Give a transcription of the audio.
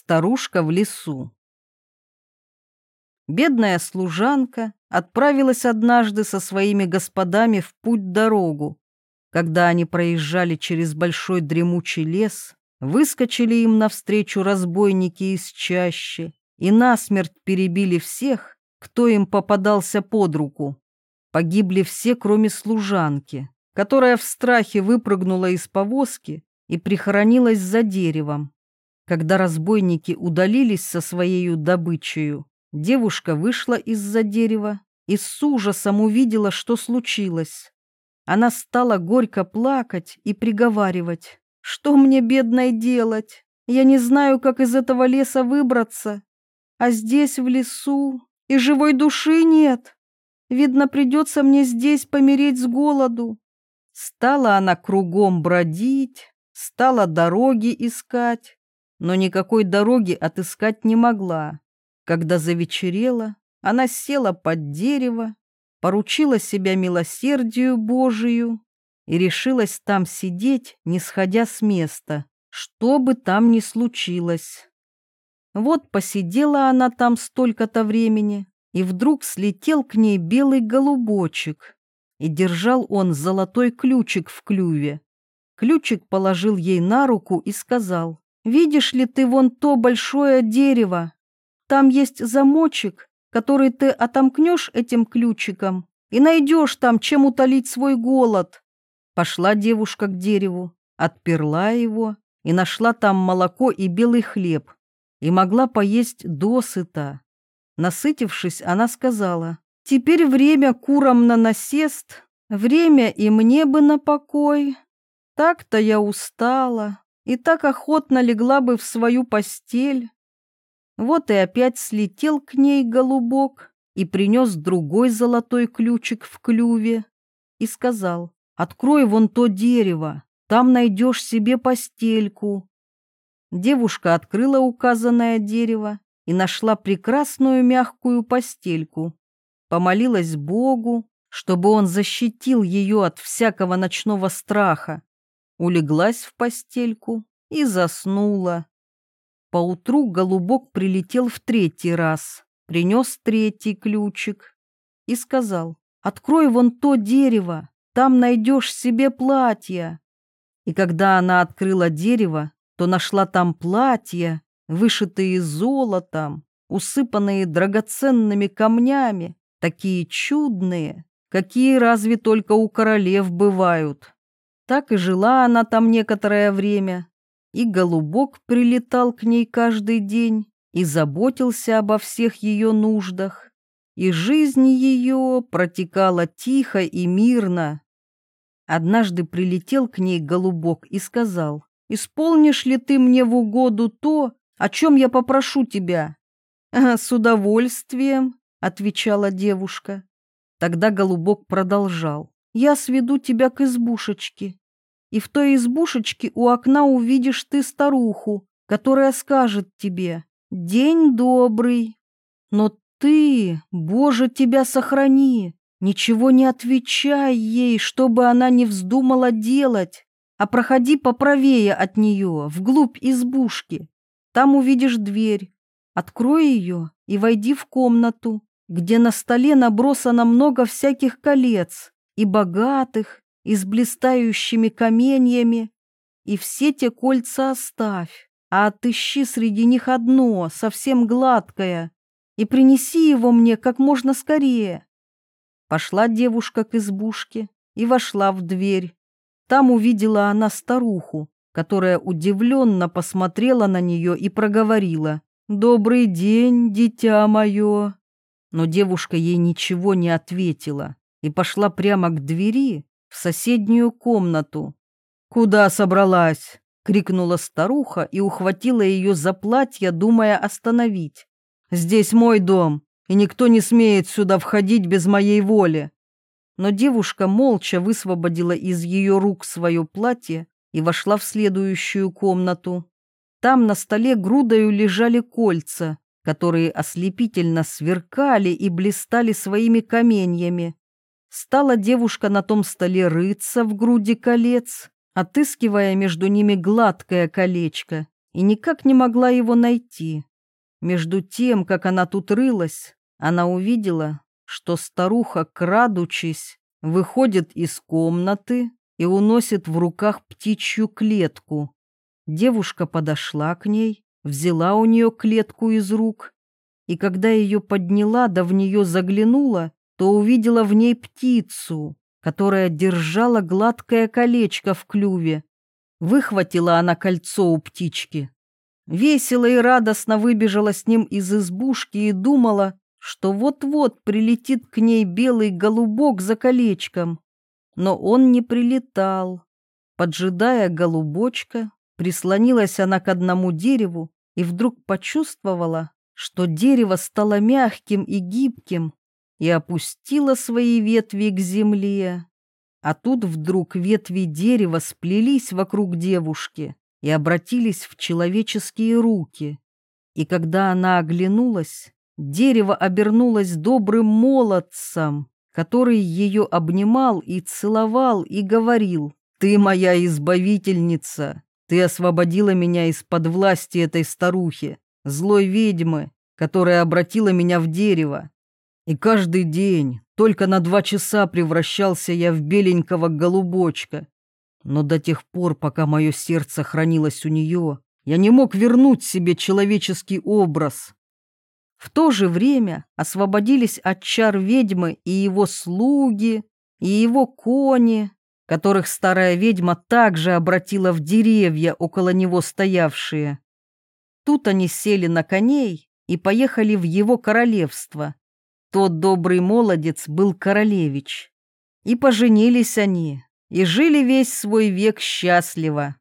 Старушка в лесу. Бедная служанка отправилась однажды со своими господами в путь-дорогу. Когда они проезжали через большой дремучий лес, выскочили им навстречу разбойники из чащи и насмерть перебили всех, кто им попадался под руку. Погибли все, кроме служанки, которая в страхе выпрыгнула из повозки и прихоронилась за деревом. Когда разбойники удалились со своей добычей, девушка вышла из-за дерева и с ужасом увидела, что случилось. Она стала горько плакать и приговаривать. «Что мне, бедной, делать? Я не знаю, как из этого леса выбраться. А здесь, в лесу, и живой души нет. Видно, придется мне здесь помереть с голоду». Стала она кругом бродить, стала дороги искать, но никакой дороги отыскать не могла. Когда завечерело, она села под дерево поручила себя милосердию Божию и решилась там сидеть, не сходя с места, что бы там ни случилось. Вот посидела она там столько-то времени, и вдруг слетел к ней белый голубочек, и держал он золотой ключик в клюве. Ключик положил ей на руку и сказал, «Видишь ли ты вон то большое дерево? Там есть замочек, который ты отомкнешь этим ключиком и найдешь там, чем утолить свой голод. Пошла девушка к дереву, отперла его и нашла там молоко и белый хлеб, и могла поесть досыта. Насытившись, она сказала, «Теперь время курам на насест, время и мне бы на покой. Так-то я устала и так охотно легла бы в свою постель, вот и опять слетел к ней голубок и принес другой золотой ключик в клюве и сказал, «Открой вон то дерево, там найдешь себе постельку». Девушка открыла указанное дерево и нашла прекрасную мягкую постельку. Помолилась Богу, чтобы он защитил ее от всякого ночного страха. Улеглась в постельку и заснула. Поутру голубок прилетел в третий раз, принес третий ключик и сказал, «Открой вон то дерево, там найдешь себе платье». И когда она открыла дерево, то нашла там платья, вышитые золотом, усыпанные драгоценными камнями, такие чудные, какие разве только у королев бывают. Так и жила она там некоторое время, и голубок прилетал к ней каждый день и заботился обо всех ее нуждах, и жизнь ее протекала тихо и мирно. Однажды прилетел к ней голубок и сказал, «Исполнишь ли ты мне в угоду то, о чем я попрошу тебя?» «С удовольствием», — отвечала девушка. Тогда голубок продолжал, «Я сведу тебя к избушечке, и в той избушечке у окна увидишь ты старуху, которая скажет тебе «День добрый». Но ты, Боже, тебя сохрани, ничего не отвечай ей, чтобы она не вздумала делать, а проходи поправее от нее, вглубь избушки. Там увидишь дверь. Открой ее и войди в комнату, где на столе набросано много всяких колец, и богатых, и с блистающими каменьями, и все те кольца оставь, а отыщи среди них одно, совсем гладкое, и принеси его мне как можно скорее. Пошла девушка к избушке и вошла в дверь. Там увидела она старуху, которая удивленно посмотрела на нее и проговорила «Добрый день, дитя мое!» Но девушка ей ничего не ответила и пошла прямо к двери, в соседнюю комнату. «Куда собралась?» — крикнула старуха и ухватила ее за платье, думая остановить. «Здесь мой дом, и никто не смеет сюда входить без моей воли». Но девушка молча высвободила из ее рук свое платье и вошла в следующую комнату. Там на столе грудою лежали кольца, которые ослепительно сверкали и блистали своими каменьями. Стала девушка на том столе рыться в груди колец, отыскивая между ними гладкое колечко, и никак не могла его найти. Между тем, как она тут рылась, она увидела, что старуха, крадучись, выходит из комнаты и уносит в руках птичью клетку. Девушка подошла к ней, взяла у нее клетку из рук, и когда ее подняла да в нее заглянула, то увидела в ней птицу, которая держала гладкое колечко в клюве. Выхватила она кольцо у птички. Весело и радостно выбежала с ним из избушки и думала, что вот-вот прилетит к ней белый голубок за колечком. Но он не прилетал. Поджидая голубочка, прислонилась она к одному дереву и вдруг почувствовала, что дерево стало мягким и гибким, и опустило свои ветви к земле. А тут вдруг ветви дерева сплелись вокруг девушки и обратились в человеческие руки. И когда она оглянулась, дерево обернулось добрым молодцем, который ее обнимал и целовал и говорил, «Ты моя избавительница, ты освободила меня из-под власти этой старухи, злой ведьмы, которая обратила меня в дерево. И каждый день, только на два часа превращался я в беленького голубочка. Но до тех пор, пока мое сердце хранилось у нее, я не мог вернуть себе человеческий образ. В то же время освободились от чар ведьмы и его слуги, и его кони, которых старая ведьма также обратила в деревья около него стоявшие. Тут они сели на коней и поехали в его королевство. Тот добрый молодец был королевич. И поженились они, и жили весь свой век счастливо.